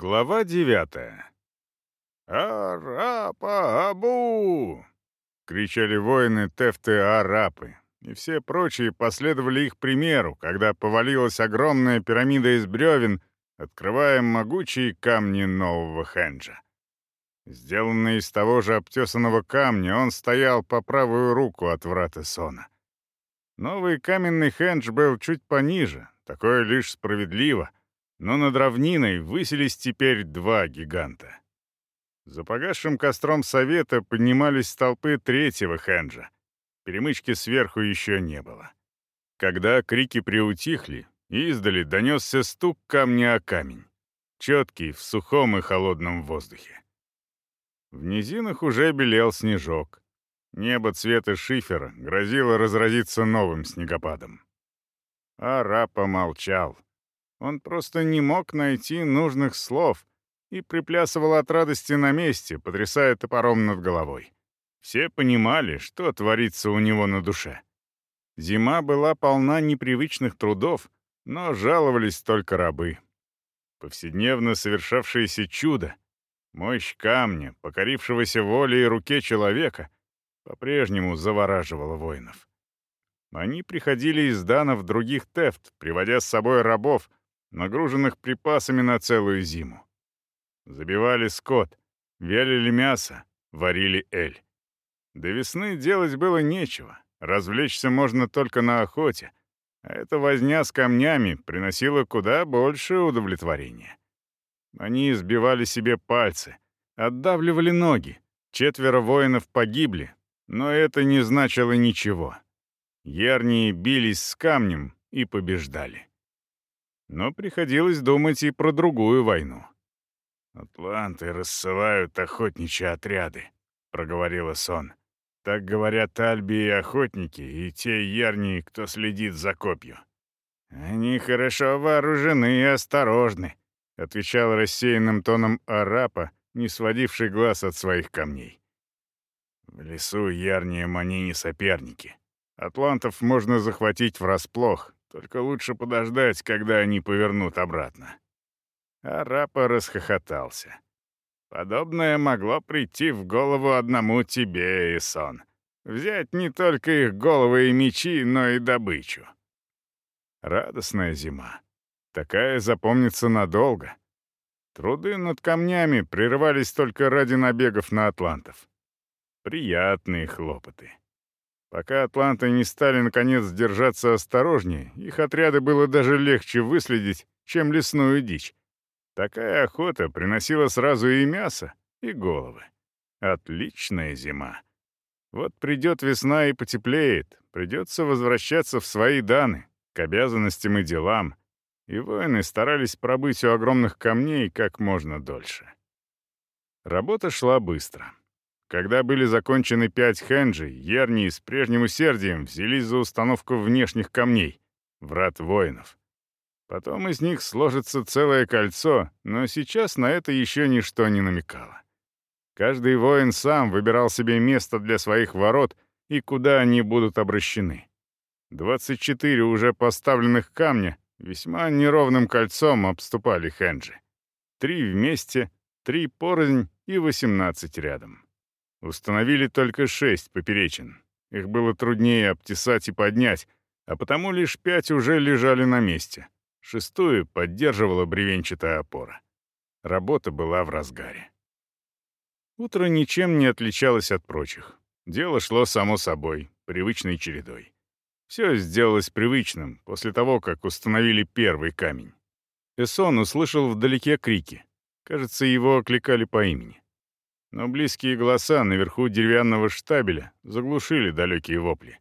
Глава девятая. «Арапа-абу!» — кричали воины Тефты-Арапы, и все прочие последовали их примеру, когда повалилась огромная пирамида из бревен, открывая могучие камни нового Хенджа. Сделанный из того же обтесанного камня, он стоял по правую руку от врата Сона. Новый каменный Хендж был чуть пониже, такое лишь справедливо — но над равниной высились теперь два гиганта. За погасшим костром совета поднимались столпы третьего хенджа. Перемычки сверху еще не было. Когда крики приутихли, издали донесся стук камня о камень, четкий в сухом и холодном воздухе. В низинах уже белел снежок. Небо цвета шифера грозило разразиться новым снегопадом. А раб помолчал — он просто не мог найти нужных слов и приплясывал от радости на месте, потрясая топором над головой. Все понимали, что творится у него на душе. Зима была полна непривычных трудов, но жаловались только рабы. Повседневно совершавшееся чудо, мощь камня, покорившегося воле и руке человека, по-прежнему завораживала воинов. Они приходили из данов других тефт, приводя с собой рабов, нагруженных припасами на целую зиму. Забивали скот, вялили мясо, варили эль. До весны делать было нечего, развлечься можно только на охоте, а эта возня с камнями приносила куда больше удовлетворения. Они избивали себе пальцы, отдавливали ноги, четверо воинов погибли, но это не значило ничего. Ярнии бились с камнем и побеждали. Но приходилось думать и про другую войну. «Атланты рассылают охотничьи отряды», — проговорила Сон. «Так говорят Альби и охотники, и те ярнии, кто следит за копью». «Они хорошо вооружены и осторожны», — отвечал рассеянным тоном арапа, не сводивший глаз от своих камней. «В лесу ярнием они не соперники. Атлантов можно захватить врасплох, только лучше подождать, когда они повернут обратно». Арапа расхохотался. «Подобное могло прийти в голову одному тебе, Исон. Взять не только их головы и мечи, но и добычу». Радостная зима. Такая запомнится надолго. Труды над камнями прерывались только ради набегов на атлантов. Приятные хлопоты. Пока атланты не стали, наконец, держаться осторожнее, их отряды было даже легче выследить, чем лесную дичь. Такая охота приносила сразу и мясо, и головы. Отличная зима. Вот придет весна и потеплеет, придется возвращаться в свои даны, к обязанностям и делам, и воины старались пробыть у огромных камней как можно дольше. Работа шла быстро. Когда были закончены пять хенджей, Ерни с прежним усердием взялись за установку внешних камней, врат воинов. Потом из них сложится целое кольцо, но сейчас на это еще ничто не намекало. Каждый воин сам выбирал себе место для своих ворот и куда они будут обращены. 24 уже поставленных камня весьма неровным кольцом обступали хенджи. Три вместе, три порознь и 18 рядом. Установили только шесть поперечин. Их было труднее обтесать и поднять, а потому лишь пять уже лежали на месте. Шестую поддерживала бревенчатая опора. Работа была в разгаре. Утро ничем не отличалось от прочих. Дело шло само собой, привычной чередой. Все сделалось привычным после того, как установили первый камень. Эсон услышал вдалеке крики. Кажется, его окликали по имени но близкие голоса наверху деревянного штабеля заглушили далекие вопли.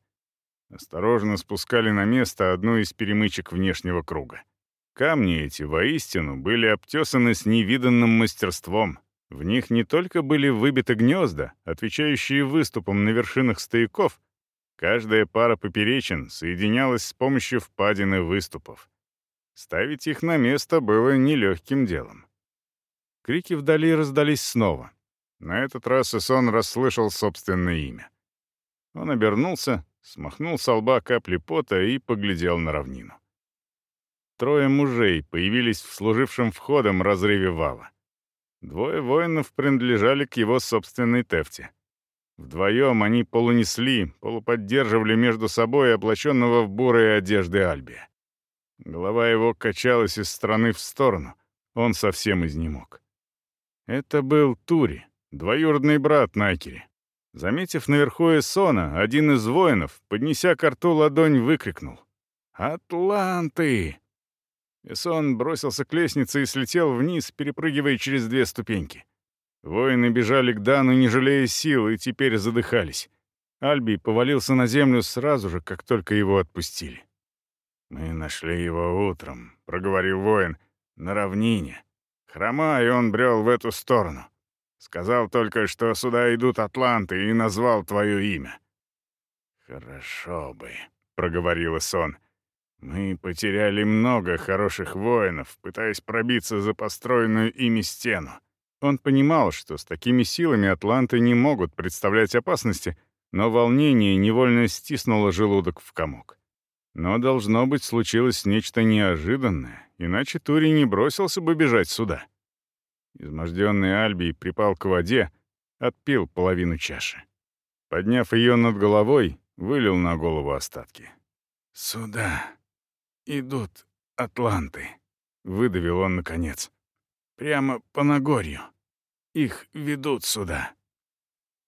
Осторожно спускали на место одну из перемычек внешнего круга. Камни эти, воистину, были обтесаны с невиданным мастерством. В них не только были выбиты гнезда, отвечающие выступам на вершинах стояков, каждая пара поперечин соединялась с помощью впадины выступов. Ставить их на место было нелегким делом. Крики вдали раздались снова — на этот раз Исон расслышал собственное имя. Он обернулся, смахнул с лба капли пота и поглядел на равнину. трое мужей появились в служившем входом разрыве вала. Двое воинов принадлежали к его собственной тефте. Вдвоем они полунесли, полуподдерживали между собой облаченного в бурые одежды Альбия. Голова его качалась из стороны в сторону, он совсем изнемог. Это был Тури, двоюродный брат Найкери. Заметив наверху Эсона, один из воинов, поднеся к рту ладонь, выкрикнул. «Атланты!» Эсон бросился к лестнице и слетел вниз, перепрыгивая через две ступеньки. Воины бежали к Дану, не жалея сил, и теперь задыхались. Альби повалился на землю сразу же, как только его отпустили. «Мы нашли его утром», — проговорил воин, — «на равнине. Хромая, он брел в эту сторону. Сказал только, что сюда идут атланты, и назвал твое имя». «Хорошо бы», — проговорил сон. «Мы потеряли много хороших воинов, пытаясь пробиться за построенную ими стену». Он понимал, что с такими силами атланты не могут представлять опасности, но волнение невольно стиснуло желудок в комок. Но, должно быть, случилось нечто неожиданное, иначе Тури не бросился бы бежать сюда. Изможденный Альбий припал к воде, отпил половину чаши. Подняв ее над головой, вылил на голову остатки. «Сюда идут атланты», — выдавил он наконец. «Прямо по Нагорью. Их ведут сюда».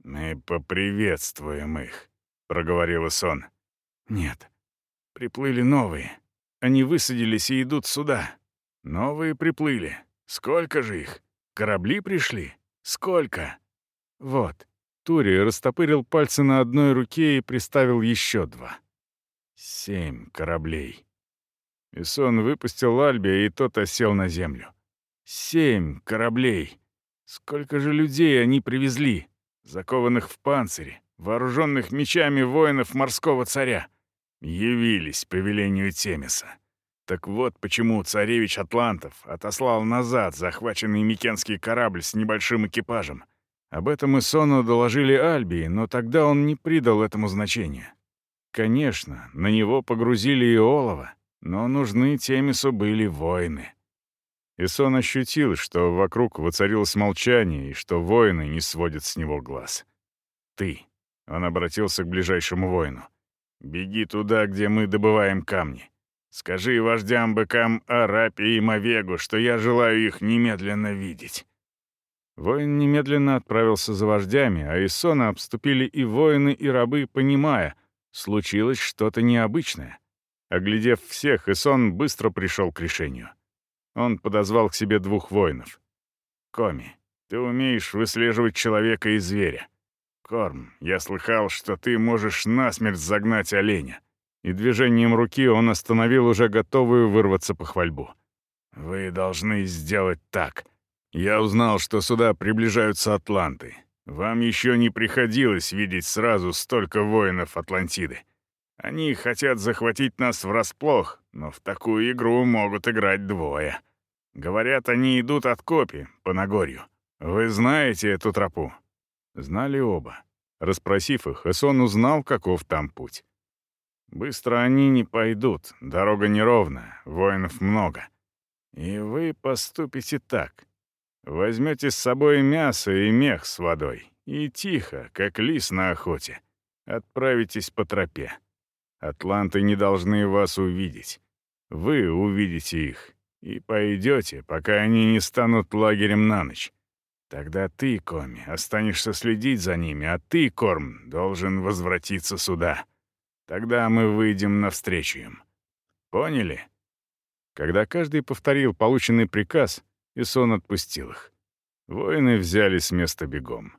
«Мы поприветствуем их», — проговорил сон. «Нет, приплыли новые. Они высадились и идут сюда. Новые приплыли. Сколько же их?» Корабли пришли? Сколько? Вот. Тури растопырил пальцы на одной руке и приставил еще два. Семь кораблей. Исон выпустил Альбия, и тот осел на землю. Семь кораблей. Сколько же людей они привезли, закованных в панцире, вооруженных мечами воинов морского царя. Явились по велению Темиса. Так вот почему царевич Атлантов отослал назад захваченный Микенский корабль с небольшим экипажем. Об этом Исону доложили Альбии, но тогда он не придал этому значения. Конечно, на него погрузили и олово, но нужны Темису были воины. Исон ощутил, что вокруг воцарилось молчание и что воины не сводят с него глаз. «Ты», — он обратился к ближайшему воину, — «беги туда, где мы добываем камни. Скажи вождям-быкам Арапе и Мавегу, что я желаю их немедленно видеть». Воин немедленно отправился за вождями, а Исона обступили и воины, и рабы, понимая, случилось что-то необычное. Оглядев всех, Исон быстро пришел к решению. Он подозвал к себе двух воинов. «Коми, ты умеешь выслеживать человека и зверя. Корм, я слыхал, что ты можешь насмерть загнать оленя и движением руки он остановил уже готовую вырваться похвальбу. «Вы должны сделать так. Я узнал, что сюда приближаются атланты. Вам еще не приходилось видеть сразу столько воинов Атлантиды. Они хотят захватить нас врасплох, но в такую игру могут играть двое. Говорят, они идут от Копи, по Нагорью. Вы знаете эту тропу?» Знали оба. Распросив их, Эсон узнал, каков там путь. Быстро они не пойдут, дорога неровная, воинов много. И вы поступите так. Возьмете с собой мясо и мех с водой, и тихо, как лис на охоте, отправитесь по тропе. Атланты не должны вас увидеть. Вы увидите их и пойдете, пока они не станут лагерем на ночь. Тогда ты, Коми, останешься следить за ними, а ты, Корм, должен возвратиться сюда. Тогда мы выйдем навстречу им. Поняли?» Когда каждый повторил полученный приказ, Исон отпустил их. Воины взяли с места бегом.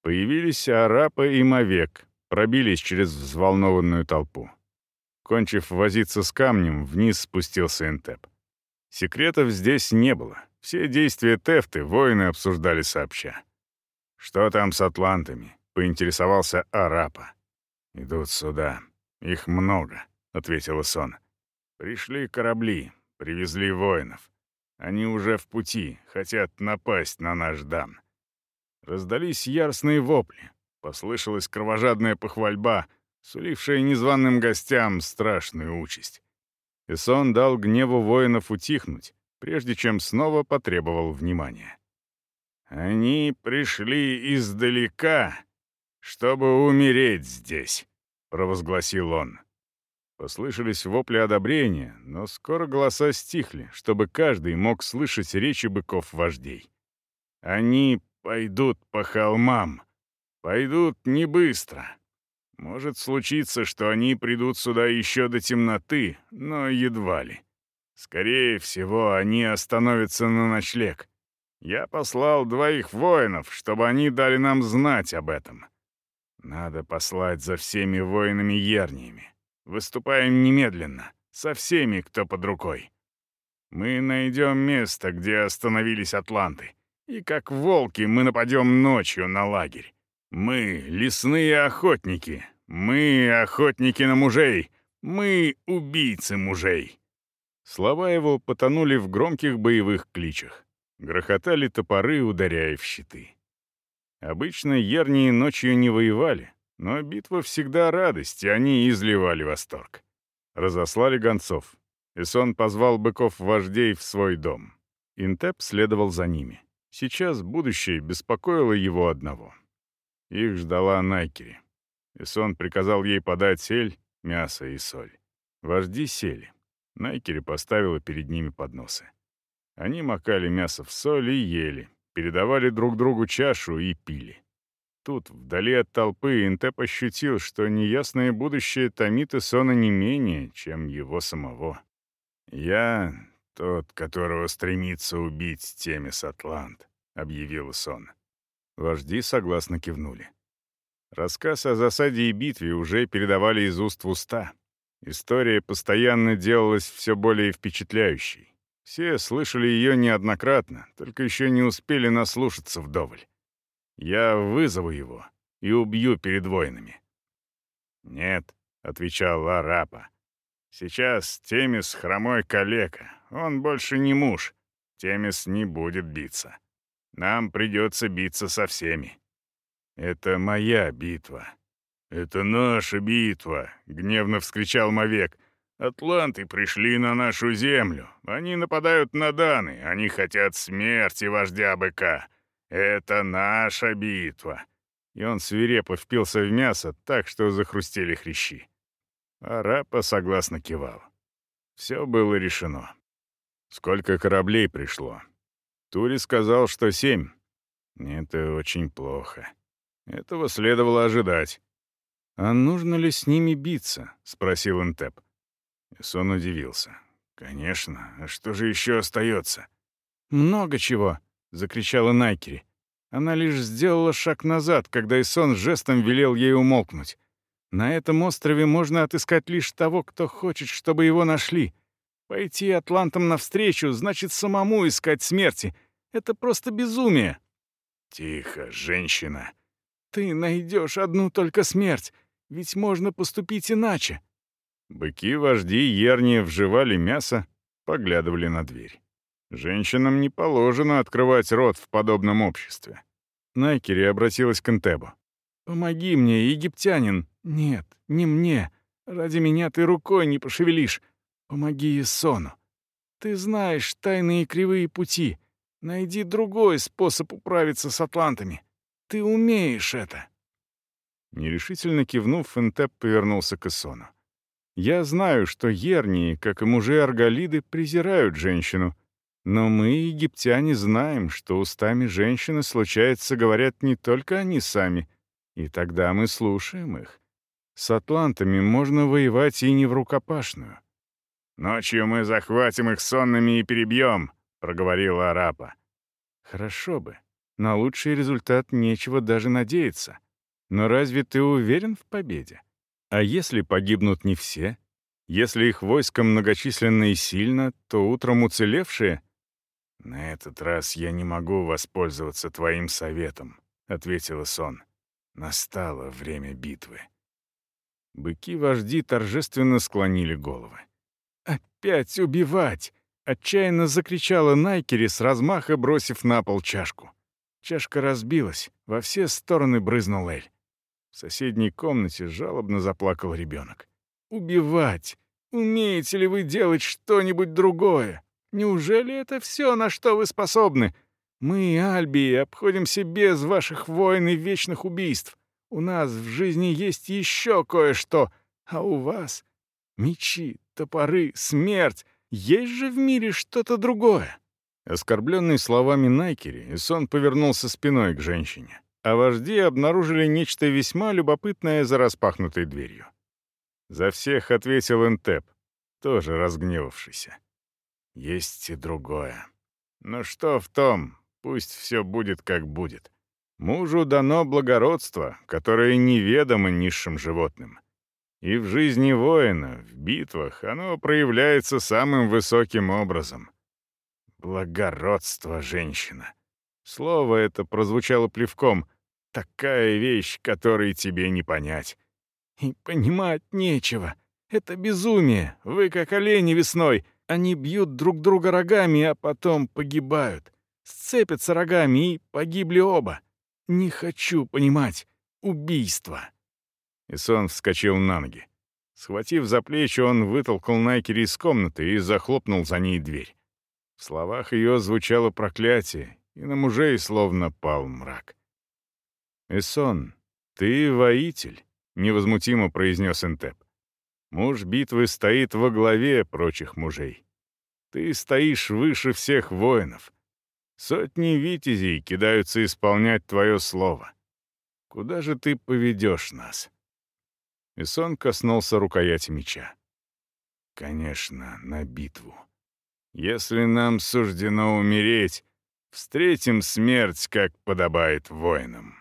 Появились Арапа и Мавек, пробились через взволнованную толпу. Кончив возиться с камнем, вниз спустился Энтеп. Секретов здесь не было. Все действия Тефты воины обсуждали сообща. «Что там с атлантами?» — поинтересовался Арапа. «Идут сюда. Их много», — ответил Сон. «Пришли корабли, привезли воинов. Они уже в пути, хотят напасть на наш дан». Раздались яростные вопли. Послышалась кровожадная похвальба, сулившая незваным гостям страшную участь. Исон дал гневу воинов утихнуть, прежде чем снова потребовал внимания. «Они пришли издалека, чтобы умереть здесь», — провозгласил он. Послышались вопли одобрения, но скоро голоса стихли, чтобы каждый мог слышать речи быков-вождей. «Они пойдут по холмам. Пойдут не быстро. Может случиться, что они придут сюда еще до темноты, но едва ли. Скорее всего, они остановятся на ночлег. Я послал двоих воинов, чтобы они дали нам знать об этом. Надо послать за всеми воинами-ерниями. Выступаем немедленно, со всеми, кто под рукой. Мы найдем место, где остановились атланты, и как волки мы нападем ночью на лагерь. Мы — лесные охотники, мы — охотники на мужей, мы — убийцы мужей». Слова его потонули в громких боевых кличах. Грохотали топоры, ударяя в щиты. Обычно ернии ночью не воевали, но битва всегда радость, и они изливали восторг. Разослали гонцов. Исон позвал быков-вождей в свой дом. Интеп следовал за ними. Сейчас будущее беспокоило его одного. Их ждала Найкери. Исон приказал ей подать сель, мясо и соль. Вожди сели. Найкери поставила перед ними подносы. Они макали мясо в соль и ели, передавали друг другу чашу и пили. Тут, вдали от толпы, Интеп ощутил, что неясное будущее томит Исона не менее, чем его самого. «Я тот, которого стремится убить Темис Атлант», — объявил Исон. Вожди согласно кивнули. Рассказ о засаде и битве уже передавали из уст в уста. История постоянно делалась все более впечатляющей. Все слышали ее неоднократно, только еще не успели наслушаться вдоволь. Я вызову его и убью перед воинами». «Нет», — отвечал Арапа. «Сейчас Темис хромой калека. Он больше не муж. Темис не будет биться. Нам придется биться со всеми». «Это моя битва». «Это наша битва», — гневно вскричал Мовек. «Атланты пришли на нашу землю. Они нападают на Даны. Они хотят смерти вождя быка. Это наша битва!» И он свирепо впился в мясо так, что захрустели хрящи. Арапа согласно кивал. Все было решено. Сколько кораблей пришло? Тури сказал, что семь. Это очень плохо. Этого следовало ожидать. «А нужно ли с ними биться?» — спросил Интеп. Исон удивился. «Конечно. А что же еще остается?» «Много чего», — закричала Найкери. Она лишь сделала шаг назад, когда Исон жестом велел ей умолкнуть. На этом острове можно отыскать лишь того, кто хочет, чтобы его нашли. Пойти атлантам навстречу значит самому искать смерти. Это просто безумие. «Тихо, женщина!» «Ты найдешь одну только смерть, ведь можно поступить иначе». Быки-вожди Ерни вживали мясо, поглядывали на дверь. Женщинам не положено открывать рот в подобном обществе. Найкери обратилась к Энтебу. «Помоги мне, египтянин!» «Нет, не мне. Ради меня ты рукой не пошевелишь. Помоги Исону. Ты знаешь тайные кривые пути. Найди другой способ управиться с атлантами. Ты умеешь это». Нерешительно кивнув, Энтеп повернулся к Исону. «Я знаю, что Ернии, как и мужи Арголиды, презирают женщину, но мы, египтяне, знаем, что устами женщины, случается, говорят не только они сами, и тогда мы слушаем их. С атлантами можно воевать и не в рукопашную. «Ночью мы захватим их сонными и перебьем», — проговорила Арапа. «Хорошо бы. На лучший результат нечего даже надеяться. Но разве ты уверен в победе? А если погибнут не все? Если их войско многочисленно и сильно, то утром уцелевшие «На этот раз я не могу воспользоваться твоим советом», — ответила Сон. «Настало время битвы». Быки-вожди торжественно склонили головы. «Опять убивать!» — отчаянно закричала Найкери с размаха, бросив на пол чашку. Чашка разбилась, во все стороны брызнул Эль. В соседней комнате жалобно заплакал ребенок. «Убивать! Умеете ли вы делать что-нибудь другое? Неужели это все, на что вы способны? Мы, Альби, обходимся без ваших войн и вечных убийств. У нас в жизни есть еще кое-что, а у вас — мечи, топоры, смерть. Есть же в мире что-то другое». Оскорбленный словами Найкери, Исон повернулся спиной к женщине, а вожди обнаружили нечто весьма любопытное за распахнутой дверью. За всех ответил Энтеп, тоже разгневавшийся. Есть и другое. Но что в том, пусть все будет как будет. Мужу дано благородство, которое неведомо низшим животным. И в жизни воина, в битвах, оно проявляется самым высоким образом. Благородство, женщина. Слово это прозвучало плевком. Такая вещь, которой тебе не понять. И понимать нечего. Это безумие. Вы как олени весной. Они бьют друг друга рогами, а потом погибают. Сцепятся рогами и погибли оба. Не хочу понимать. Убийство. Исон вскочил на ноги. Схватив за плечи, он вытолкал Найкери из комнаты и захлопнул за ней дверь. В словах ее звучало проклятие, и на мужей словно пал мрак. «Эсон, ты воитель», — невозмутимо произнес Энтеп. «Муж битвы стоит во главе прочих мужей. Ты стоишь выше всех воинов. Сотни витязей кидаются исполнять твое слово. Куда же ты поведешь нас?» Эсон коснулся рукояти меча. «Конечно, на битву». Если нам суждено умереть, встретим смерть, как подобает воинам.